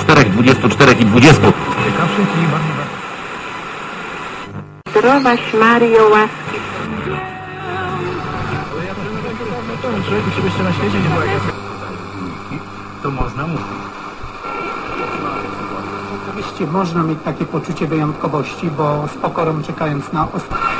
Czterech, dwudziestu, czterech i dwudziestu. Zdrowaś Mario, łaski To można mówić. Oczywiście można mieć takie poczucie wyjątkowości, bo z pokorą czekając na ostatnie.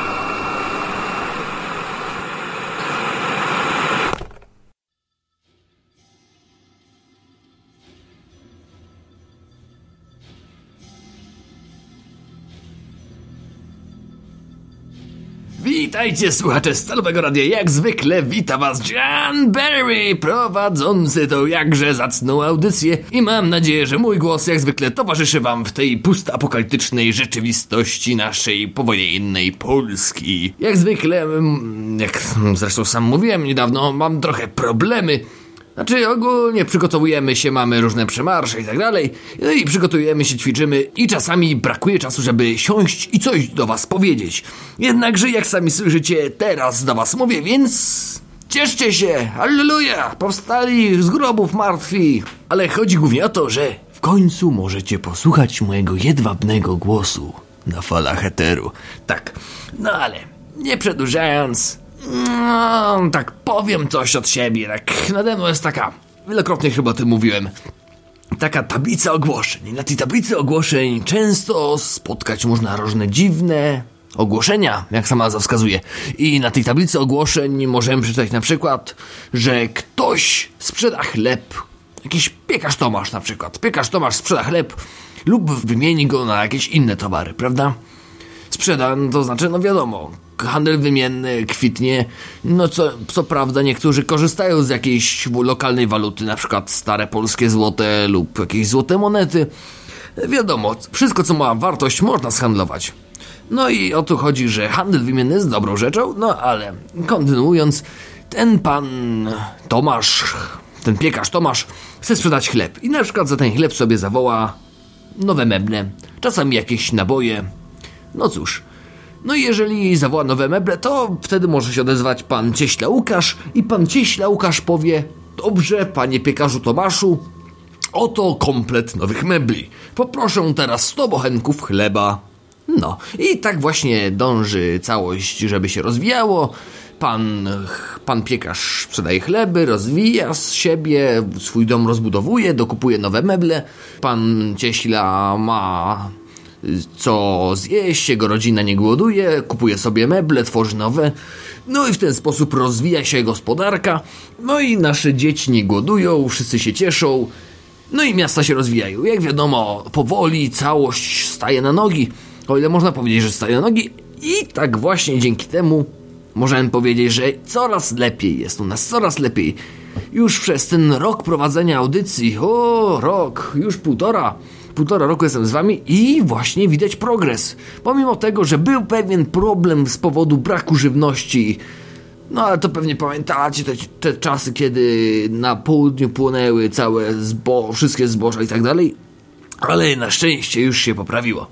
Witajcie słuchacze Stalowego Radia, jak zwykle wita was John Barry, prowadzący tą jakże zacną audycję i mam nadzieję, że mój głos jak zwykle towarzyszy wam w tej pustapokaliptycznej rzeczywistości naszej powojennej Polski. Jak zwykle, mm, jak zresztą sam mówiłem niedawno, mam trochę problemy znaczy ogólnie przygotowujemy się, mamy różne przemarsze i tak dalej. No i przygotujemy się, ćwiczymy i czasami brakuje czasu, żeby siąść i coś do was powiedzieć. Jednakże jak sami słyszycie, teraz do was mówię, więc... Cieszcie się! Alleluja! Powstali z grobów martwi! Ale chodzi głównie o to, że w końcu możecie posłuchać mojego jedwabnego głosu na falach eteru. Tak, no ale nie przedłużając, no, tak powiem coś od siebie, tak nade mną jest taka, wielokrotnie chyba o tym mówiłem, taka tablica ogłoszeń. Na tej tablicy ogłoszeń często spotkać można różne dziwne ogłoszenia, jak sama nazwa wskazuje. I na tej tablicy ogłoszeń możemy przeczytać na przykład, że ktoś sprzeda chleb, jakiś piekarz Tomasz na przykład, piekarz Tomasz sprzeda chleb lub wymieni go na jakieś inne towary, prawda? Sprzeda, to znaczy, no wiadomo, handel wymienny kwitnie. No co, co prawda niektórzy korzystają z jakiejś lokalnej waluty, na przykład stare polskie złote lub jakieś złote monety. Wiadomo, wszystko co ma wartość można zhandlować. No i o to chodzi, że handel wymienny jest dobrą rzeczą, no ale kontynuując, ten pan Tomasz, ten piekarz Tomasz chce sprzedać chleb i na przykład za ten chleb sobie zawoła nowe meble, czasami jakieś naboje. No cóż, no i jeżeli zawoła nowe meble, to wtedy może się odezwać pan Cieśla Łukasz i pan Cieśla Łukasz powie Dobrze, panie piekarzu Tomaszu, oto komplet nowych mebli. Poproszę teraz 100 bochenków chleba. No, i tak właśnie dąży całość, żeby się rozwijało. Pan, pan piekarz sprzedaje chleby, rozwija z siebie, swój dom rozbudowuje, dokupuje nowe meble. Pan cieśla ma co zjeść, jego rodzina nie głoduje, kupuje sobie meble, tworzy nowe. No i w ten sposób rozwija się gospodarka. No i nasze dzieci nie głodują, wszyscy się cieszą. No i miasta się rozwijają. Jak wiadomo, powoli całość staje na nogi. O ile można powiedzieć, że staje na nogi. I tak właśnie dzięki temu możemy powiedzieć, że coraz lepiej jest u nas, coraz lepiej. Już przez ten rok prowadzenia audycji, o rok, już półtora, półtora roku jestem z wami i właśnie widać progres. Pomimo tego, że był pewien problem z powodu braku żywności, no ale to pewnie pamiętacie te, te czasy, kiedy na południu płonęły całe zbo wszystkie zboża i tak dalej, ale na szczęście już się poprawiło.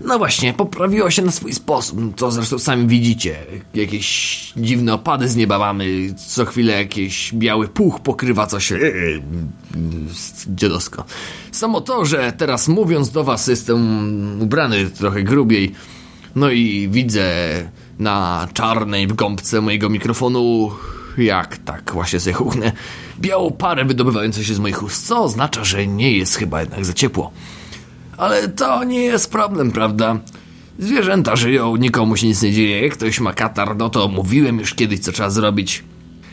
No właśnie, poprawiło się na swój sposób, to zresztą sami widzicie. Jakieś dziwne opady z nieba mamy, co chwilę jakiś biały puch pokrywa coś. Dziadowsko. Samo to, że teraz mówiąc do was jestem ubrany trochę grubiej, no i widzę na czarnej gąbce mojego mikrofonu, jak tak właśnie sobie chuchnę, białą parę wydobywającą się z moich ust, co oznacza, że nie jest chyba jednak za ciepło. Ale to nie jest problem, prawda? Zwierzęta żyją, nikomu się nic nie dzieje. Ktoś ma katar, no to mówiłem już kiedyś, co trzeba zrobić.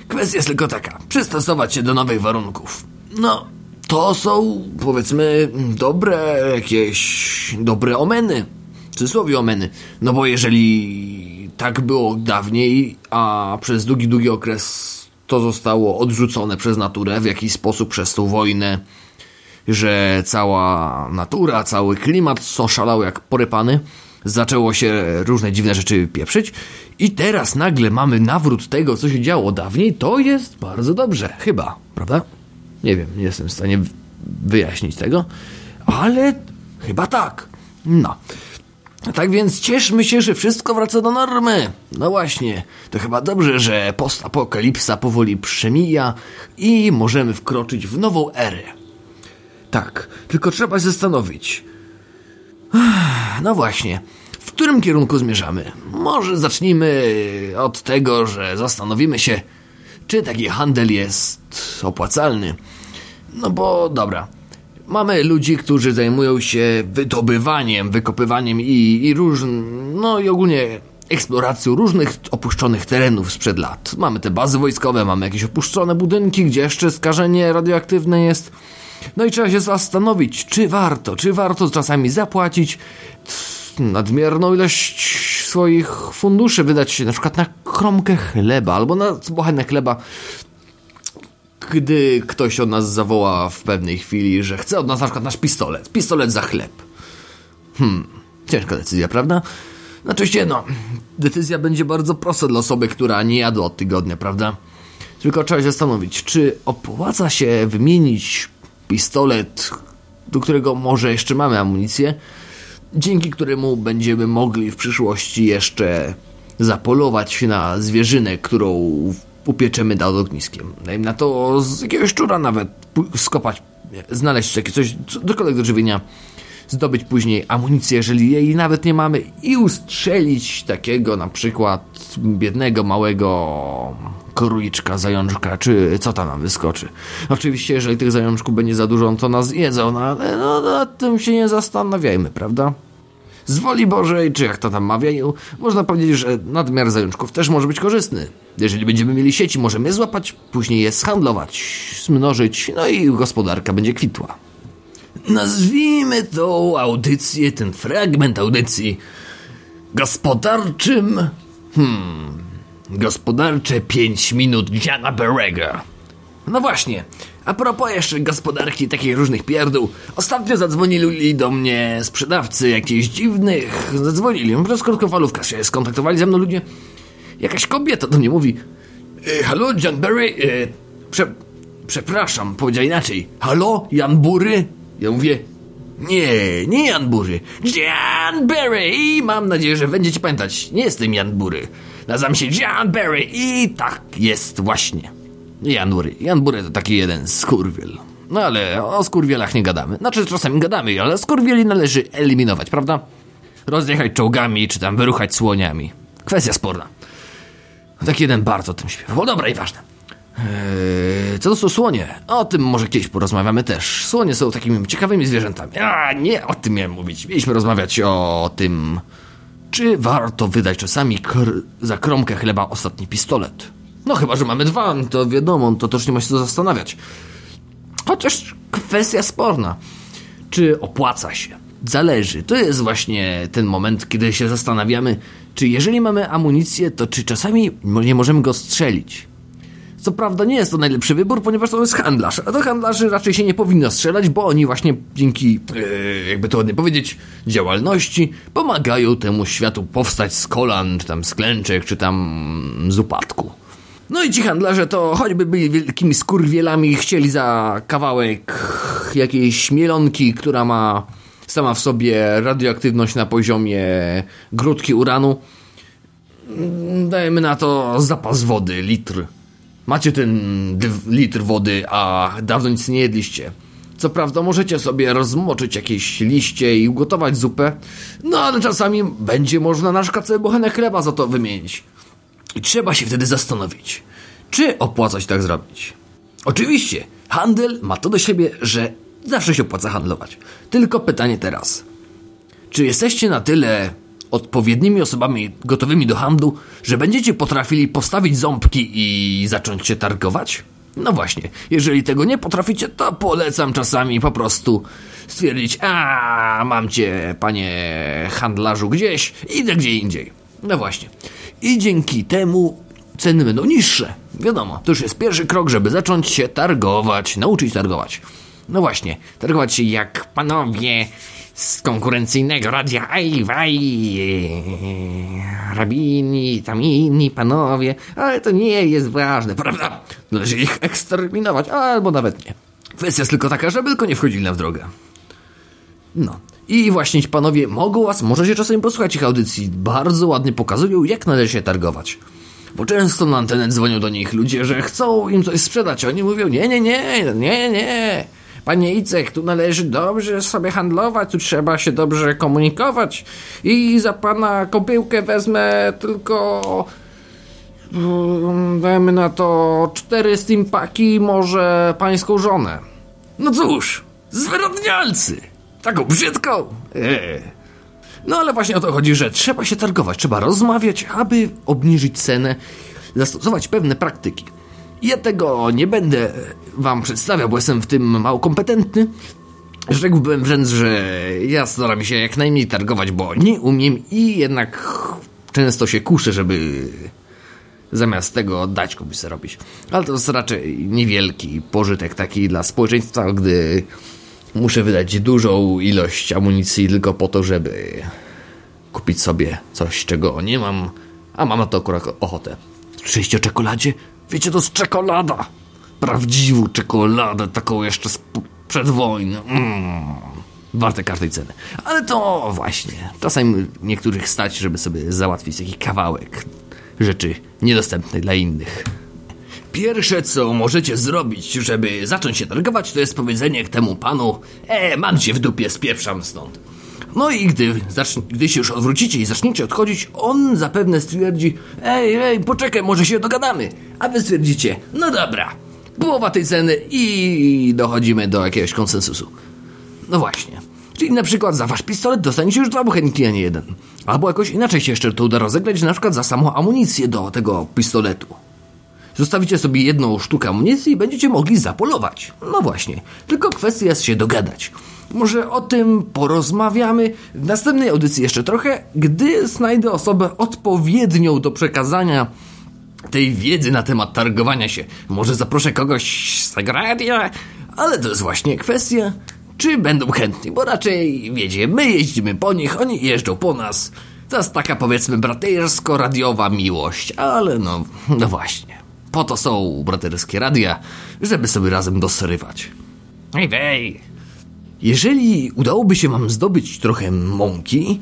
Kwestia jest tylko taka: przystosować się do nowych warunków. No, to są, powiedzmy, dobre jakieś. dobre omeny. W cudzysłowie omeny. No bo jeżeli tak było dawniej, a przez długi, długi okres to zostało odrzucone przez naturę w jakiś sposób przez tą wojnę że cała natura, cały klimat są szalały jak porypany. Zaczęło się różne dziwne rzeczy pieprzyć i teraz nagle mamy nawrót tego, co się działo dawniej. To jest bardzo dobrze, chyba, prawda? Nie wiem, nie jestem w stanie wyjaśnić tego, ale chyba tak. No. Tak więc cieszmy się, że wszystko wraca do normy. No właśnie, to chyba dobrze, że postapokalipsa powoli przemija i możemy wkroczyć w nową erę. Tak, tylko trzeba się zastanowić. No właśnie, w którym kierunku zmierzamy? Może zacznijmy od tego, że zastanowimy się, czy taki handel jest opłacalny. No bo dobra, mamy ludzi, którzy zajmują się wydobywaniem, wykopywaniem i, i no i ogólnie eksploracją różnych opuszczonych terenów sprzed lat. Mamy te bazy wojskowe, mamy jakieś opuszczone budynki, gdzie jeszcze skażenie radioaktywne jest. No i trzeba się zastanowić, czy warto, czy warto czasami zapłacić nadmierną ilość swoich funduszy, wydać na przykład na kromkę chleba albo na bochenek chleba, gdy ktoś od nas zawoła w pewnej chwili, że chce od nas na przykład nasz pistolet. Pistolet za chleb. Hmm, ciężka decyzja, prawda? No oczywiście, no, decyzja będzie bardzo prosta dla osoby, która nie jadła od tygodnia, prawda? Tylko trzeba się zastanowić, czy opłaca się wymienić pistolet, do którego może jeszcze mamy amunicję, dzięki któremu będziemy mogli w przyszłości jeszcze zapolować na zwierzynę, którą upieczemy nad ogniskiem. Dajmy na to z jakiegoś szczura nawet skopać, znaleźć jakieś coś, cokolwiek do żywienia, zdobyć później amunicję, jeżeli jej nawet nie mamy i ustrzelić takiego na przykład biednego, małego króliczka, zajączka, czy co tam nam wyskoczy. Oczywiście, jeżeli tych zajączków będzie za dużo, to nas jedzą, no ale no, nad tym się nie zastanawiajmy, prawda? Z woli Bożej, czy jak to tam mawiają, można powiedzieć, że nadmiar zajączków też może być korzystny. Jeżeli będziemy mieli sieci, możemy je złapać, później je zhandlować, zmnożyć, no i gospodarka będzie kwitła. Nazwijmy tą audycję, ten fragment audycji gospodarczym. Hmm. Gospodarcze 5 minut Jana Berega. No właśnie, a propos jeszcze gospodarki takich różnych pierdół, ostatnio zadzwonili do mnie sprzedawcy jakichś dziwnych, zadzwonili, przez krótkofalówkę się skontaktowali ze mną ludzie. Jakaś kobieta do mnie mówi, e, halo John Berry, e, prze, przepraszam, powiedział inaczej, halo Jan Bury? Ja mówię, nie, nie Jan Bury, Jan Berry i mam nadzieję, że będziecie pamiętać, nie jestem Jan Bury. Nazywam się Jan Berry i tak jest właśnie. Jan Bury. Jan Bury to taki jeden skurwiel. No ale o skurwielach nie gadamy. Znaczy czasami gadamy, ale skurwieli należy eliminować, prawda? Rozjechać czołgami, czy tam wyruchać słoniami. Kwestia sporna. Taki jeden bardzo o tym śpiewał. No dobra, i ważne. Eee, co to są słonie? O tym może kiedyś porozmawiamy też. Słonie są takimi ciekawymi zwierzętami. A nie o tym miałem mówić. Mieliśmy rozmawiać o tym, czy warto wydać czasami za kromkę chleba ostatni pistolet. No chyba, że mamy dwa, to wiadomo, to też nie ma się co zastanawiać. Chociaż kwestia sporna. Czy opłaca się? Zależy. To jest właśnie ten moment, kiedy się zastanawiamy, czy jeżeli mamy amunicję, to czy czasami nie możemy go strzelić. Co prawda nie jest to najlepszy wybór, ponieważ to jest handlarz, a do handlarzy raczej się nie powinno strzelać, bo oni właśnie dzięki, yy, jakby to ładnie powiedzieć, działalności pomagają temu światu powstać z kolan, czy tam z klęczek, czy tam z upadku. No i ci handlarze to choćby byli wielkimi skurwielami i chcieli za kawałek jakiejś mielonki, która ma sama w sobie radioaktywność na poziomie grudki uranu, dajemy na to zapas wody, litr Macie ten litr wody, a dawno nic nie jedliście. Co prawda możecie sobie rozmoczyć jakieś liście i ugotować zupę, no ale czasami będzie można na szkacę bochenek chleba za to wymienić. I trzeba się wtedy zastanowić, czy opłaca się tak zrobić. Oczywiście, handel ma to do siebie, że zawsze się opłaca handlować. Tylko pytanie teraz. Czy jesteście na tyle odpowiednimi osobami gotowymi do handlu, że będziecie potrafili postawić ząbki i zacząć się targować? No właśnie, jeżeli tego nie potraficie, to polecam czasami po prostu stwierdzić, a mam cię, panie handlarzu, gdzieś, idę gdzie indziej. No właśnie. I dzięki temu ceny będą niższe. Wiadomo, to już jest pierwszy krok, żeby zacząć się targować, nauczyć targować. No właśnie, targować się jak panowie z konkurencyjnego radia aj, waj, rabini, tam inni panowie, ale to nie jest ważne, prawda? Należy ich eksterminować, albo nawet nie. Kwestia jest tylko taka, żeby tylko nie wchodzili na w drogę. No. I właśnie ci panowie mogą was, możecie czasem posłuchać ich audycji, bardzo ładnie pokazują, jak należy się targować. Bo często na antenę dzwonią do nich ludzie, że chcą im coś sprzedać, a oni mówią, nie, nie, nie, nie, nie, Panie Icek, tu należy dobrze sobie handlować, tu trzeba się dobrze komunikować i za pana kopyłkę wezmę tylko... mm, Dajmy na to cztery steampaki, może pańską żonę. No cóż, zwyrodnialcy! Taką brzydką! Eee. No ale właśnie o to chodzi, że trzeba się targować, trzeba rozmawiać, aby obniżyć cenę, zastosować pewne praktyki. Ja tego nie będę wam przedstawiał, bo jestem w tym mało kompetentny. Rzekłbym wręcz, że ja staram się jak najmniej targować, bo nie umiem i jednak często się kuszę, żeby zamiast tego dać komuś robić. Ale to jest raczej niewielki pożytek taki dla społeczeństwa, gdy muszę wydać dużą ilość amunicji tylko po to, żeby kupić sobie coś, czego nie mam, a mam na to akurat ochotę. Słyszeliście o czekoladzie? Wiecie, to jest czekolada! Prawdziwą czekoladę, taką jeszcze przed wojny. Mm. Warte każdej ceny. Ale to właśnie, czasem niektórych stać, żeby sobie załatwić jakiś kawałek rzeczy niedostępnej dla innych. Pierwsze, co możecie zrobić, żeby zacząć się targować, to jest powiedzenie temu panu E, mam cię w dupie, spieprzam stąd. No i gdy, gdy się już odwrócicie i zaczniecie odchodzić, on zapewne stwierdzi Ej, ej, poczekaj, może się dogadamy. A wy stwierdzicie, no dobra, połowa tej ceny i dochodzimy do jakiegoś konsensusu. No właśnie. Czyli na przykład za wasz pistolet dostaniecie już dwa buchenki, a nie jeden. Albo jakoś inaczej się jeszcze to uda rozegrać, na przykład za samą amunicję do tego pistoletu. Zostawicie sobie jedną sztukę amunicji i będziecie mogli zapolować. No właśnie, tylko kwestia jest się dogadać. Może o tym porozmawiamy w następnej audycji jeszcze trochę, gdy znajdę osobę odpowiednią do przekazania tej wiedzy na temat targowania się. Może zaproszę kogoś z tego radia, ale to jest właśnie kwestia, czy będą chętni, bo raczej, wiecie, my jeździmy po nich, oni jeżdżą po nas. To jest taka powiedzmy bratersko-radiowa miłość, ale no, no właśnie. Po to są braterskie radia, żeby sobie razem dosyrywać. Ej, wej! Jeżeli udałoby się wam zdobyć trochę mąki,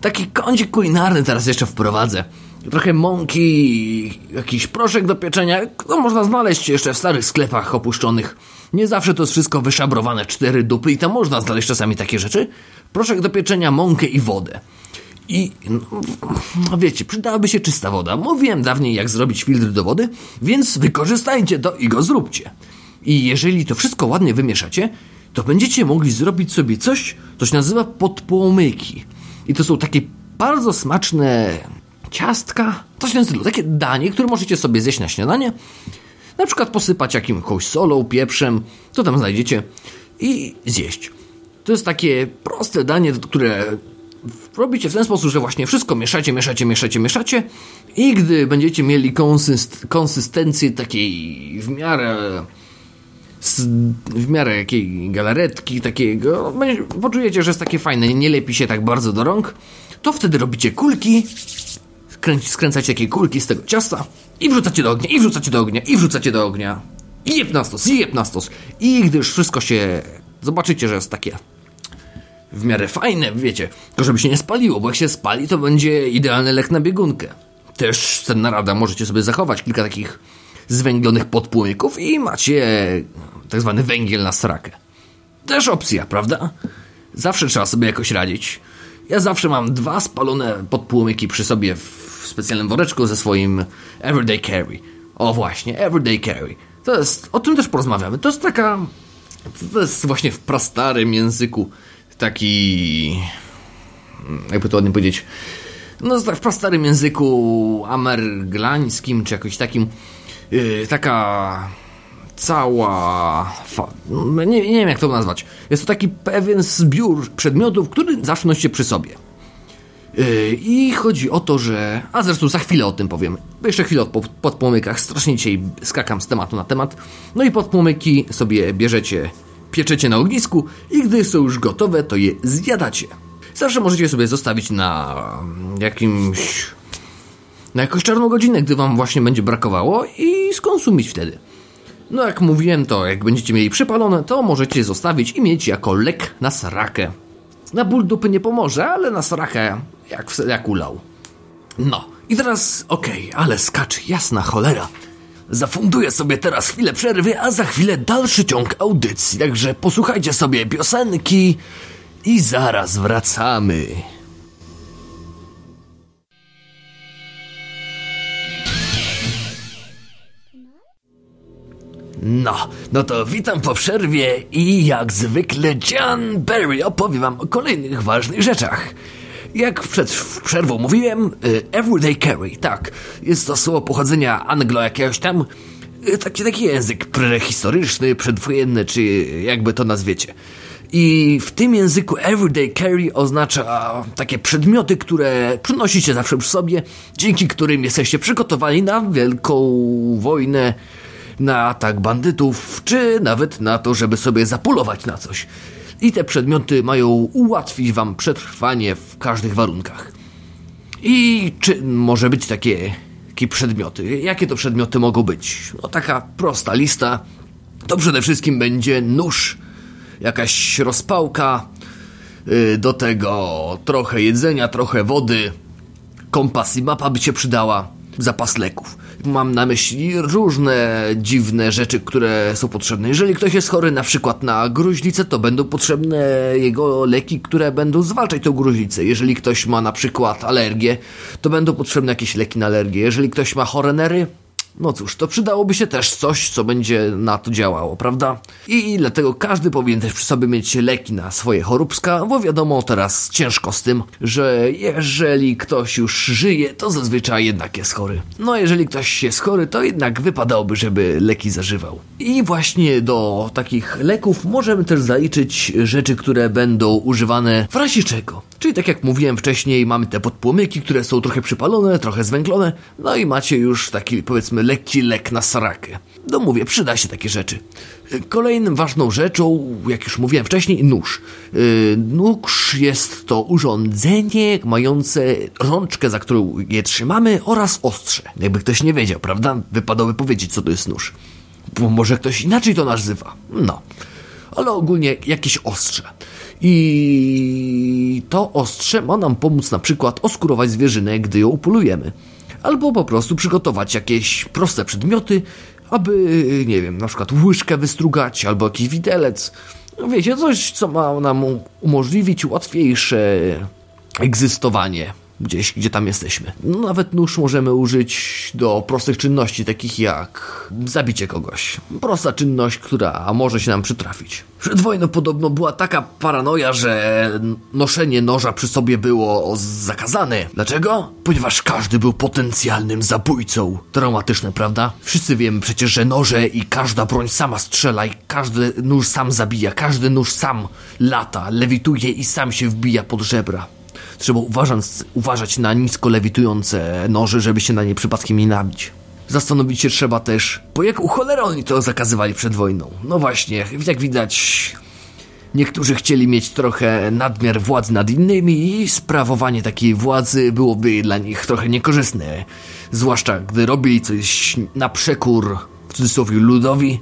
taki kącik kulinarny teraz jeszcze wprowadzę. Trochę mąki, jakiś proszek do pieczenia, no można znaleźć jeszcze w starych sklepach opuszczonych. Nie zawsze to jest wszystko wyszabrowane cztery dupy i tam można znaleźć czasami takie rzeczy. Proszek do pieczenia, mąkę i wodę. I no, wiecie, przydałaby się czysta woda. Mówiłem dawniej, jak zrobić filtr do wody, więc wykorzystajcie to i go zróbcie. I jeżeli to wszystko ładnie wymieszacie, to będziecie mogli zrobić sobie coś, co się nazywa podpłomyki. I to są takie bardzo smaczne ciastka, coś w tym stylu. Takie danie, które możecie sobie zjeść na śniadanie. Na przykład posypać jakimś solą, pieprzem, co tam znajdziecie i zjeść. To jest takie proste danie, które robicie w ten sposób, że właśnie wszystko mieszacie, mieszacie, mieszacie, mieszacie i gdy będziecie mieli konsyst konsystencję takiej w miarę w miarę jakiej galaretki takiego, poczujecie, że jest takie fajne, nie lepi się tak bardzo do rąk, to wtedy robicie kulki, skręci, skręcacie takie kulki z tego ciasta i wrzucacie do ognia, i wrzucacie do ognia, i wrzucacie do ognia. I jeb na stos, i jeb na stos. I wszystko się... Zobaczycie, że jest takie w miarę fajne, wiecie, to żeby się nie spaliło, bo jak się spali, to będzie idealny lek na biegunkę. Też cenna rada, możecie sobie zachować kilka takich zwęglonych podpłomyków i macie tak zwany węgiel na srakę. Też opcja, prawda? Zawsze trzeba sobie jakoś radzić. Ja zawsze mam dwa spalone podpłomyki przy sobie w specjalnym woreczku ze swoim Everyday Carry. O właśnie, Everyday Carry. To jest, o tym też porozmawiamy. To jest taka, to jest właśnie w prastarym języku taki, jakby to ładnie powiedzieć, no w prastarym języku amerglańskim, czy jakoś takim, yy, taka cała. Fa- nie, nie wiem, jak to nazwać. Jest to taki pewien zbiór przedmiotów, który zawsze nosicie przy sobie. Yy, I chodzi o to, że. A zresztą za chwilę o tym powiem. Jeszcze chwilę o po- podpłomykach. Strasznie dzisiaj skakam z tematu na temat. No i podpłomyki sobie bierzecie, pieczecie na ognisku i gdy są już gotowe, to je zjadacie. Zawsze możecie sobie zostawić na jakimś. na jakąś czarną godzinę, gdy wam właśnie będzie brakowało i skonsumić wtedy. No jak mówiłem, to jak będziecie mieli przypalone, to możecie zostawić i mieć jako lek na srakę. Na ból dupy nie pomoże, ale na srakę jak, jak ulał. No, i teraz okej, ale skacz, jasna cholera. Zafunduję sobie teraz chwilę przerwy, a za chwilę dalszy ciąg audycji. Także posłuchajcie sobie piosenki i zaraz wracamy. No, no to witam po przerwie i jak zwykle John Barry opowie wam o kolejnych ważnych rzeczach. Jak przed przerwą mówiłem, y, everyday carry, tak, jest to słowo pochodzenia anglo jakiegoś tam, y, taki, taki język prehistoryczny, przedwojenny, czy jakby to nazwiecie. I w tym języku everyday carry oznacza takie przedmioty, które przynosicie zawsze przy sobie, dzięki którym jesteście przygotowani na wielką wojnę, na atak bandytów, czy nawet na to, żeby sobie zapulować na coś. I te przedmioty mają ułatwić wam przetrwanie w każdych warunkach. I czy może być takie, takie przedmioty? Jakie to przedmioty mogą być? No taka prosta lista. To przede wszystkim będzie nóż, jakaś rozpałka, yy, do tego trochę jedzenia, trochę wody, kompas i mapa by się przydała, zapas leków. Mam na myśli różne dziwne rzeczy, które są potrzebne. Jeżeli ktoś jest chory na przykład na gruźlicę, to będą potrzebne jego leki, które będą zwalczać tą gruźlicę. Jeżeli ktoś ma na przykład alergię, to będą potrzebne jakieś leki na alergię. Jeżeli ktoś ma chore nery, no cóż, to przydałoby się też coś, co będzie na to działało, prawda? I dlatego każdy powinien też przy sobie mieć leki na swoje choróbska, bo wiadomo teraz ciężko z tym, że jeżeli ktoś już żyje, to zazwyczaj jednak jest chory. No jeżeli ktoś jest chory, to jednak wypadałoby, żeby leki zażywał. I właśnie do takich leków możemy też zaliczyć rzeczy, które będą używane w razie czego. Czyli tak jak mówiłem wcześniej, mamy te podpłomyki, które są trochę przypalone, trochę zwęglone, no i macie już taki powiedzmy lekki lek na sarakę. No mówię, przyda się takie rzeczy. Kolejną ważną rzeczą, jak już mówiłem wcześniej, nóż. Yy, nóż jest to urządzenie mające rączkę, za którą je trzymamy oraz ostrze. Jakby ktoś nie wiedział, prawda? Wypadałoby powiedzieć, co to jest nóż. Bo może ktoś inaczej to nazywa. No. Ale ogólnie jakieś ostrze. I to ostrze ma nam pomóc na przykład oskurować zwierzynę, gdy ją upolujemy. Albo po prostu przygotować jakieś proste przedmioty, aby, nie wiem, na przykład łyżkę wystrugać, albo jakiś widelec. No wiecie, coś, co ma nam umożliwić łatwiejsze egzystowanie gdzieś, gdzie tam jesteśmy. No, nawet nóż możemy użyć do prostych czynności, takich jak zabicie kogoś. Prosta czynność, która może się nam przytrafić. Przed wojną podobno była taka paranoja, że noszenie noża przy sobie było zakazane. Dlaczego? Ponieważ każdy był potencjalnym zabójcą. Traumatyczne, prawda? Wszyscy wiemy przecież, że noże i każda broń sama strzela i każdy nóż sam zabija, każdy nóż sam lata, lewituje i sam się wbija pod żebra. Trzeba uważać, uważać na nisko lewitujące noże, żeby się na nie przypadkiem nie nabić. Zastanowić się trzeba też, bo jak u cholera oni to zakazywali przed wojną. No właśnie, jak widać, niektórzy chcieli mieć trochę nadmiar władzy nad innymi i sprawowanie takiej władzy byłoby dla nich trochę niekorzystne. Zwłaszcza gdy robili coś na przekór, w cudzysłowie, ludowi,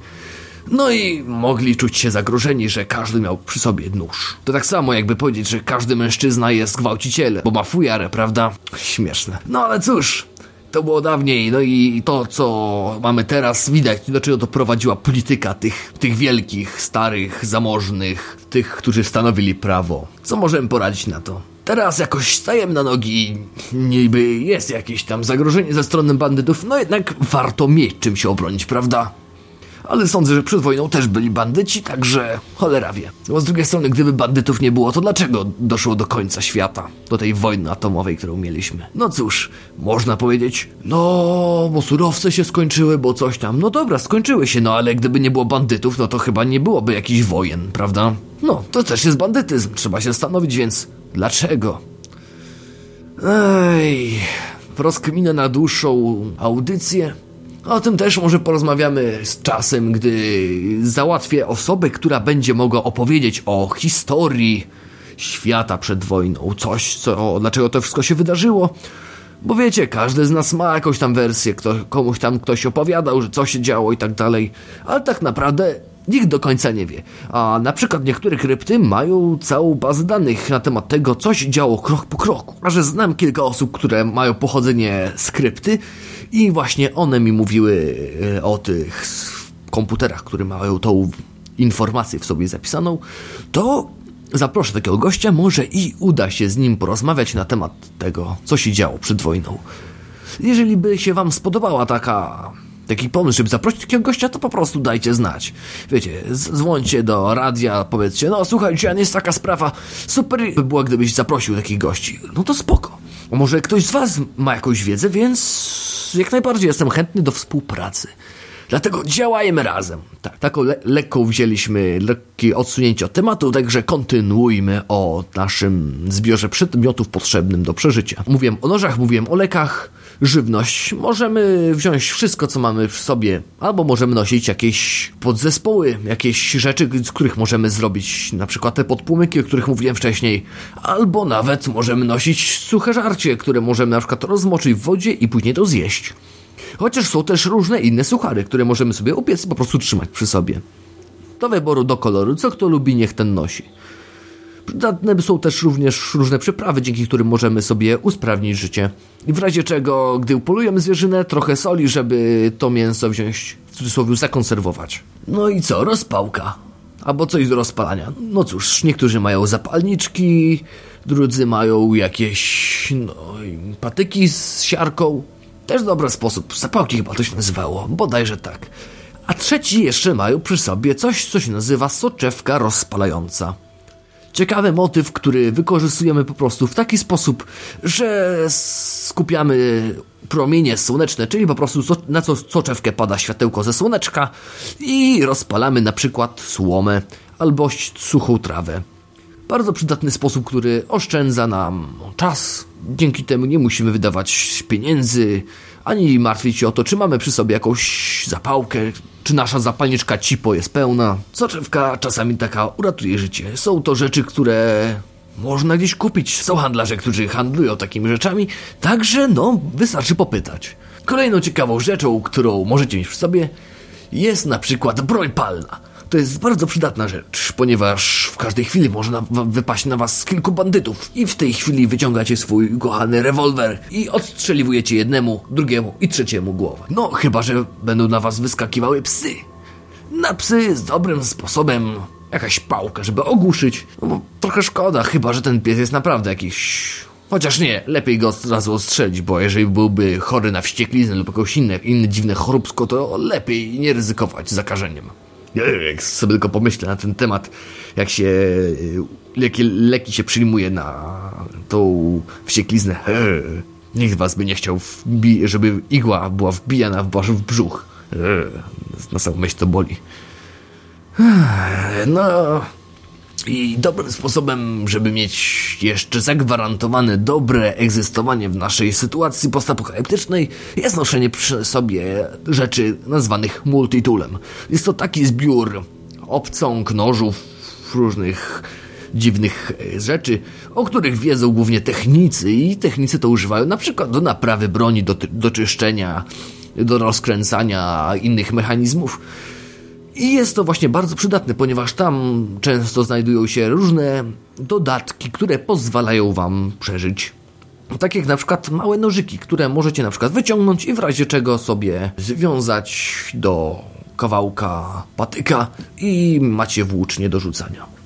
no i mogli czuć się zagrożeni, że każdy miał przy sobie nóż. To tak samo jakby powiedzieć, że każdy mężczyzna jest gwałcicielem, bo ma fujarę, prawda? Śmieszne. No ale cóż, to było dawniej, no i to, co mamy teraz, widać, do czego doprowadziła polityka tych, tych wielkich, starych, zamożnych, tych, którzy stanowili prawo. Co możemy poradzić na to? Teraz jakoś stajemy na nogi, niby jest jakieś tam zagrożenie ze strony bandytów, no jednak warto mieć czym się obronić, prawda? Ale sądzę, że przed wojną też byli bandyci, także cholera wie. Bo z drugiej strony, gdyby bandytów nie było, to dlaczego doszło do końca świata? Do tej wojny atomowej, którą mieliśmy? No cóż, można powiedzieć, no, bo surowce się skończyły, bo coś tam. No dobra, skończyły się, no ale gdyby nie było bandytów, no to chyba nie byłoby jakichś wojen, prawda? No, to też jest bandytyzm, trzeba się zastanowić, więc dlaczego? Ej, rozkminę na dłuższą audycję. O tym też może porozmawiamy z czasem, gdy załatwię osobę, która będzie mogła opowiedzieć o historii świata przed wojną. Coś, co, dlaczego to wszystko się wydarzyło. Bo wiecie, każdy z nas ma jakąś tam wersję, kto, komuś tam ktoś opowiadał, że co się działo i tak dalej, ale tak naprawdę nikt do końca nie wie. A na przykład niektóre krypty mają całą bazę danych na temat tego, co się działo krok po kroku. A że znam kilka osób, które mają pochodzenie z krypty I właśnie one mi mówiły e, o tych komputerach, które mają tą informację w sobie zapisaną, to zaproszę takiego gościa, może i uda się z nim porozmawiać na temat tego, co się działo przed wojną. Jeżeli by się wam spodobała taka taki pomysł, żeby zaprosić takiego gościa, to po prostu dajcie znać. Wiecie, dzwońcie do radia, powiedzcie, no słuchaj, jest taka sprawa, super by było, gdybyś zaprosił takich gości. No to spoko. Może ktoś z was ma jakąś wiedzę, więc jak najbardziej jestem chętny do współpracy. Dlatego działajmy razem. Tak, taką le lekką wzięliśmy, lekkie odsunięcie od tematu, także kontynuujmy o naszym zbiorze przedmiotów potrzebnym do przeżycia. Mówiłem o nożach, mówiłem o lekach, żywność. Możemy wziąć wszystko, co mamy w sobie, albo możemy nosić jakieś podzespoły, jakieś rzeczy, z których możemy zrobić na przykład te podpłomyki, o których mówiłem wcześniej, albo nawet możemy nosić suche żarcie, które możemy na przykład rozmoczyć w wodzie i później to zjeść. Chociaż są też różne inne suchary, które możemy sobie upiec i po prostu trzymać przy sobie. Do wyboru, do koloru, co kto lubi, niech ten nosi. Przydatne są też również różne przyprawy, dzięki którym możemy sobie usprawnić życie. I w razie czego, gdy upolujemy zwierzynę, trochę soli, żeby to mięso wziąć, w cudzysłowie, zakonserwować. No i co, rozpałka. Albo coś do rozpalania. No cóż, niektórzy mają zapalniczki, drudzy mają jakieś, no, patyki z siarką. Też dobry sposób. Zapałki chyba to się nazywało, bodajże tak. A trzeci jeszcze mają przy sobie coś, co się nazywa soczewka rozpalająca. Ciekawy motyw, który wykorzystujemy po prostu w taki sposób, że skupiamy promienie słoneczne, czyli po prostu na co soczewkę pada światełko ze słoneczka i rozpalamy na przykład słomę albo suchą trawę. Bardzo przydatny sposób, który oszczędza nam czas. Dzięki temu nie musimy wydawać pieniędzy, ani martwić się o to, czy mamy przy sobie jakąś zapałkę, czy nasza zapalniczka cipo jest pełna. Soczewka czasami taka uratuje życie. Są to rzeczy, które można gdzieś kupić. Są handlarze, którzy handlują takimi rzeczami, także no, wystarczy popytać. Kolejną ciekawą rzeczą, którą możecie mieć przy sobie, jest na przykład broń palna. To jest bardzo przydatna rzecz, ponieważ w każdej chwili można wypaść na was kilku bandytów i w tej chwili wyciągacie swój kochany rewolwer i odstrzeliwujecie jednemu, drugiemu i trzeciemu głowę. No, chyba, że będą na was wyskakiwały psy. Na psy z dobrym sposobem jakaś pałka, żeby ogłuszyć. No trochę szkoda, chyba, że ten pies jest naprawdę jakiś Chociaż nie, lepiej go od razu ostrzelić, bo jeżeli byłby chory na wściekliznę lub jakieś inne, inne dziwne choróbsko, to lepiej nie ryzykować zakażeniem. Jak sobie tylko pomyślę na ten temat, jak się y, leki, leki się przyjmuje na tą wściekliznę. Nikt was by nie chciał, żeby igła była wbijana w wasz brzuch. Na samą myśl to boli. No, i dobrym sposobem, żeby mieć jeszcze zagwarantowane dobre egzystowanie w naszej sytuacji postapokaliptycznej, jest noszenie przy sobie rzeczy nazwanych multitoolem. Jest to taki zbiór obcąg, nożów, różnych dziwnych e, rzeczy, o których wiedzą głównie technicy i technicy to używają na przykład do naprawy broni, do, do czyszczenia, do rozkręcania innych mechanizmów. I jest to właśnie bardzo przydatne, ponieważ tam często znajdują się różne dodatki, które pozwalają Wam przeżyć. Tak jak na przykład małe nożyki, które możecie na przykład wyciągnąć i w razie czego sobie związać do kawałka patyka i macie włócznie do rzucania.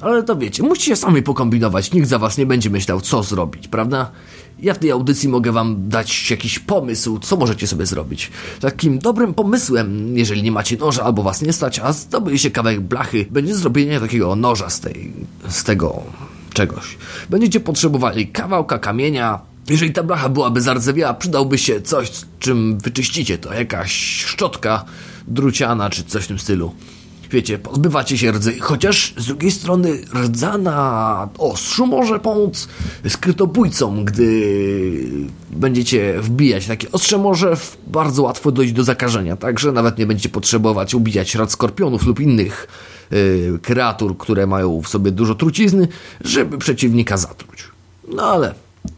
Ale to wiecie, musicie sami pokombinować, nikt za was nie będzie myślał, co zrobić, prawda? Ja w tej audycji mogę wam dać jakiś pomysł, co możecie sobie zrobić. Takim dobrym pomysłem, jeżeli nie macie noża albo was nie stać, a zdobyje się kawałek blachy, będzie zrobienie takiego noża z, tej, z tego czegoś. Będziecie potrzebowali kawałka kamienia, jeżeli ta blacha byłaby zardzewiała, przydałby się coś, czym wyczyścicie to, jakaś szczotka druciana czy coś w tym stylu wiecie, pozbywacie się rdzy, chociaż z drugiej strony rdza na ostrzu może pomóc skrytobójcom, gdy będziecie wbijać takie ostrze może bardzo łatwo dojść do zakażenia, także nawet nie będziecie potrzebować ubijać rad skorpionów lub innych yy, kreatur, które mają w sobie dużo trucizny, żeby przeciwnika zatruć. No ale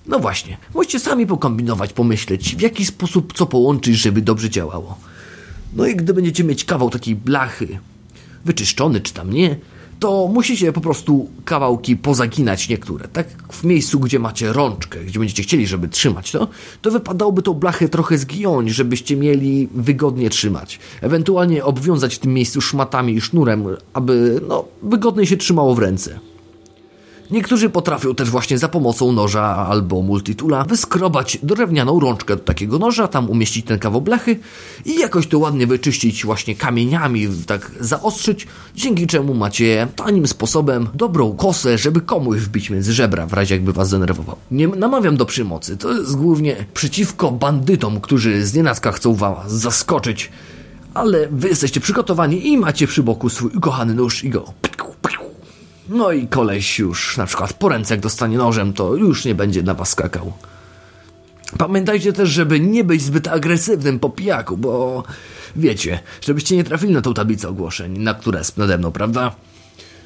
no właśnie, musicie sami pokombinować, pomyśleć, w jaki sposób co połączyć, żeby dobrze działało. No i gdy będziecie mieć kawał takiej blachy, wyczyszczony czy tam nie, to musicie po prostu kawałki pozaginać niektóre. Tak w miejscu, gdzie macie rączkę, gdzie będziecie chcieli, żeby trzymać to, to wypadałoby tą blachę trochę zgiąć, żebyście mieli wygodnie trzymać. Ewentualnie obwiązać w tym miejscu szmatami i sznurem, aby no, wygodnie się trzymało w ręce. Niektórzy potrafią też właśnie za pomocą noża albo multitula wyskrobać drewnianą rączkę do takiego noża, tam umieścić ten kawał blechy i jakoś to ładnie wyczyścić właśnie kamieniami, tak zaostrzyć, dzięki czemu macie tanim sposobem dobrą kosę, żeby komuś wbić między żebra, w razie jakby was zdenerwował. Nie namawiam do przymocy, to jest głównie przeciwko bandytom, którzy z nienacka chcą was zaskoczyć, ale wy jesteście przygotowani i macie przy boku swój ukochany nóż i go no i koleś już na przykład po ręce jak dostanie nożem, to już nie będzie na was skakał. Pamiętajcie też, żeby nie być zbyt agresywnym po pijaku, bo wiecie, żebyście nie trafili na tą tablicę ogłoszeń, na które jest nade mną, prawda?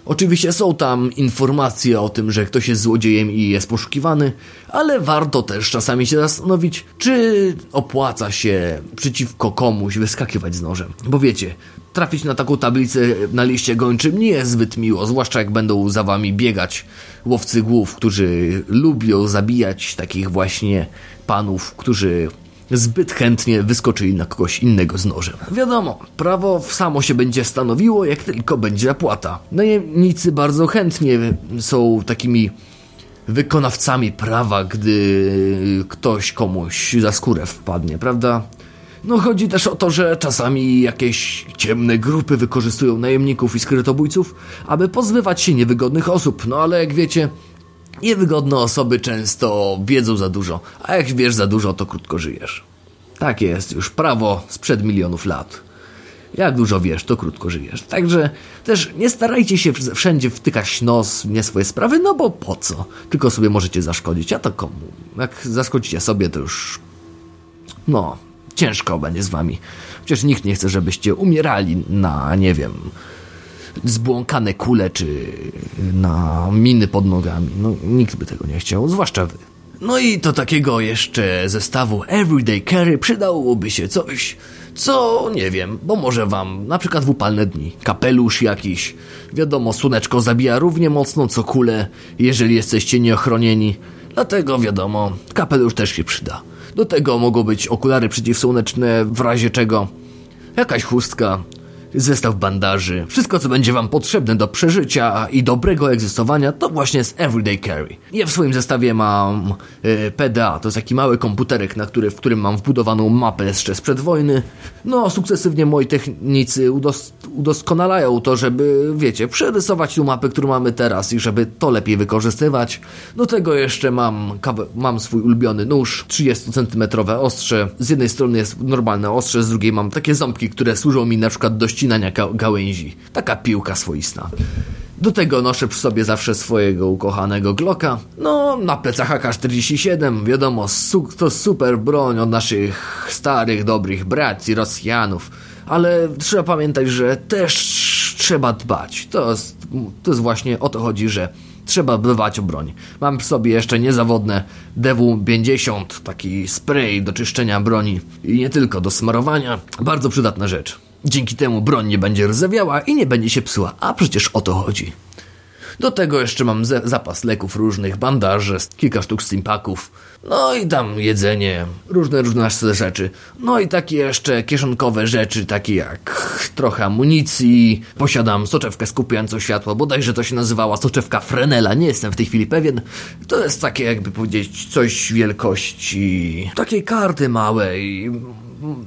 Oczywiście są tam informacje o tym, że ktoś jest złodziejem i jest poszukiwany, ale warto też czasami się zastanowić, czy opłaca się przeciwko komuś wyskakiwać z nożem. Bo wiecie, trafić na taką tablicę na liście gończym nie jest zbyt miło, zwłaszcza jak będą za wami biegać łowcy głów, którzy lubią zabijać takich właśnie panów, którzy zbyt chętnie wyskoczyli na kogoś innego z nożem. Wiadomo, prawo samo się będzie stanowiło, jak tylko będzie zapłata. Najemnicy bardzo chętnie są takimi wykonawcami prawa, gdy ktoś komuś za skórę wpadnie, prawda? No chodzi też o to, że czasami jakieś ciemne grupy wykorzystują najemników i skrytobójców, aby pozbywać się niewygodnych osób, no ale jak wiecie, niewygodne osoby często wiedzą za dużo, a jak wiesz za dużo, to krótko żyjesz. Tak jest już prawo sprzed milionów lat. Jak dużo wiesz, to krótko żyjesz. Także też nie starajcie się wszędzie wtykać nos w nie swoje sprawy, no bo po co? Tylko sobie możecie zaszkodzić, a to komu? Jak zaszkodzicie sobie, to już... No, ciężko będzie z wami. Przecież nikt nie chce, żebyście umierali na, nie wiem, zbłąkane kule czy na miny pod nogami. No, nikt by tego nie chciał, zwłaszcza wy. No i do takiego jeszcze zestawu Everyday Carry przydałoby się coś, co nie wiem, bo może wam na przykład w upalne dni. Kapelusz jakiś. Wiadomo, słoneczko zabija równie mocno co kule, jeżeli jesteście nieochronieni. Dlatego wiadomo, kapelusz też się przyda. Do tego mogą być okulary przeciwsłoneczne, w razie czego. Jakaś chustka, zestaw bandaży, wszystko co będzie wam potrzebne do przeżycia i dobrego egzystowania, to właśnie jest Everyday Carry. Ja w swoim zestawie mam e, PDA, to jest taki mały komputerek, na który, w którym mam wbudowaną mapę jeszcze sprzed wojny. No, sukcesywnie moi technicy udos udoskonalają to, żeby, wiecie, przerysować tu mapę, którą mamy teraz i żeby to lepiej wykorzystywać. Do tego jeszcze mam, mam swój ulubiony nóż, 30 cm ostrze. Z jednej strony jest normalne ostrze, z drugiej mam takie ząbki, które służą mi na przykład do ścinania gałęzi. Taka piłka swoista. Do tego noszę przy sobie zawsze swojego ukochanego Glocka. No, na plecach AK-47, wiadomo, to super broń od naszych starych, dobrych braci Rosjanów. Ale trzeba pamiętać, że też trzeba dbać. To jest, to jest właśnie o to chodzi, że trzeba dbać o broń. Mam przy sobie jeszcze niezawodne DW-50, taki spray do czyszczenia broni i nie tylko do smarowania. Bardzo przydatna rzecz. Dzięki temu broń nie będzie rdzewiała i nie będzie się psuła, a przecież o to chodzi. Do tego jeszcze mam zapas leków różnych, bandaże, kilka sztuk steampaków, no i tam jedzenie, różne, różne rzeczy. No i takie jeszcze kieszonkowe rzeczy, takie jak trochę amunicji, posiadam soczewkę skupiającą światło, bodajże to się nazywała soczewka Frenela, nie jestem w tej chwili pewien. To jest takie jakby powiedzieć coś wielkości takiej karty małej,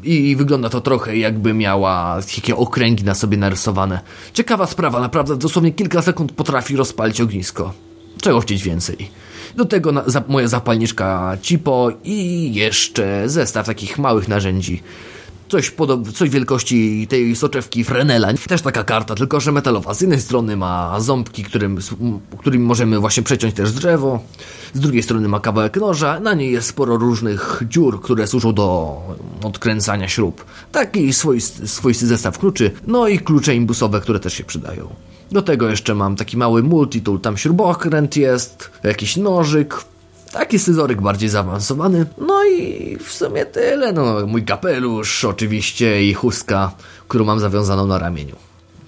i wygląda to trochę jakby miała takie okręgi na sobie narysowane. Ciekawa sprawa, naprawdę dosłownie kilka sekund potrafi rozpalić ognisko. Czego chcieć więcej? Do tego za, moja zapalniczka Cipo i jeszcze zestaw takich małych narzędzi coś, podob, coś wielkości tej soczewki Frenela. Też taka karta, tylko że metalowa. Z jednej strony ma ząbki, którym, którym możemy właśnie przeciąć też drzewo. Z drugiej strony ma kawałek noża. Na niej jest sporo różnych dziur, które służą do odkręcania śrub. Taki swoisty, swoisty zestaw kluczy. No i klucze imbusowe, które też się przydają. Do tego jeszcze mam taki mały multitool, tam śrubokręt jest, jakiś nożyk, Taki scyzoryk bardziej zaawansowany. No i w sumie tyle. No, mój kapelusz oczywiście i chustka, którą mam zawiązaną na ramieniu.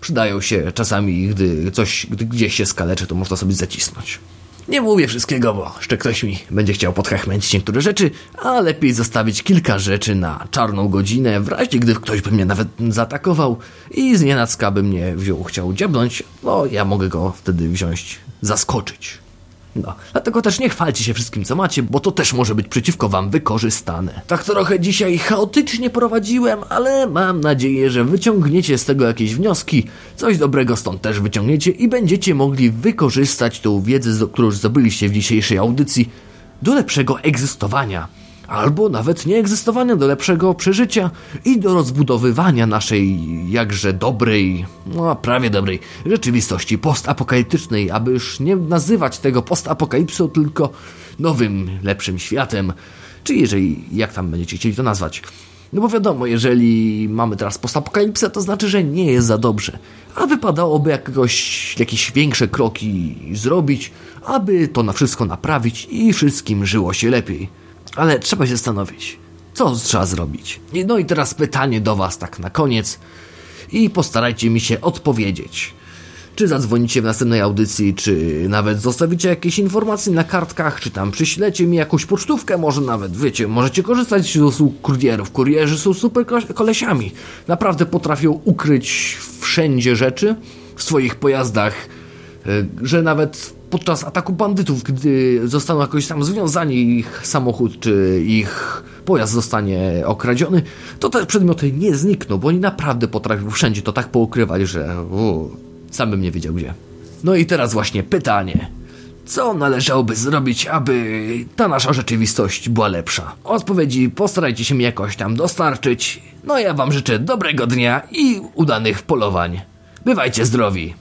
Przydają się czasami, gdy coś, gdy gdzieś się skaleczy, to można sobie zacisnąć. Nie mówię wszystkiego, bo jeszcze ktoś mi będzie chciał podchachmęcić niektóre rzeczy, a lepiej zostawić kilka rzeczy na czarną godzinę, w razie gdy ktoś by mnie nawet zaatakował i z nienacka by mnie wziął, chciał dziabnąć, no ja mogę go wtedy wziąć, zaskoczyć. No, dlatego też nie chwalcie się wszystkim, co macie, bo to też może być przeciwko wam wykorzystane. Tak trochę dzisiaj chaotycznie prowadziłem, ale mam nadzieję, że wyciągniecie z tego jakieś wnioski, coś dobrego stąd też wyciągniecie i będziecie mogli wykorzystać tą wiedzę, którą już zdobyliście w dzisiejszej audycji do lepszego egzystowania albo nawet nieegzystowania do lepszego przeżycia i do rozbudowywania naszej jakże dobrej, no prawie dobrej rzeczywistości postapokaliptycznej, aby już nie nazywać tego postapokalipsą, tylko nowym, lepszym światem, czy jeżeli, jak tam będziecie chcieli to nazwać. No bo wiadomo, jeżeli mamy teraz postapokalipsę, to znaczy, że nie jest za dobrze. A wypadałoby jakoś, jakieś większe kroki zrobić, aby to na wszystko naprawić i wszystkim żyło się lepiej. Ale trzeba się zastanowić, co trzeba zrobić. No i teraz pytanie do Was tak na koniec i postarajcie mi się odpowiedzieć. Czy zadzwonicie w następnej audycji, czy nawet zostawicie jakieś informacje na kartkach, czy tam przyślecie mi jakąś pocztówkę, może nawet, wiecie, możecie korzystać z usług kurierów. Kurierzy są super kolesiami. Naprawdę potrafią ukryć wszędzie rzeczy w swoich pojazdach, e, że nawet podczas ataku bandytów, gdy zostaną jakoś tam związani ich samochód czy ich pojazd zostanie okradziony, to te przedmioty nie znikną, bo oni naprawdę potrafią wszędzie to tak poukrywać, że sam bym nie wiedział gdzie. No i teraz właśnie pytanie. Co należałoby zrobić, aby ta nasza rzeczywistość była lepsza? Odpowiedzi postarajcie się mi jakoś tam dostarczyć. No ja wam życzę dobrego dnia i udanych polowań. Bywajcie zdrowi!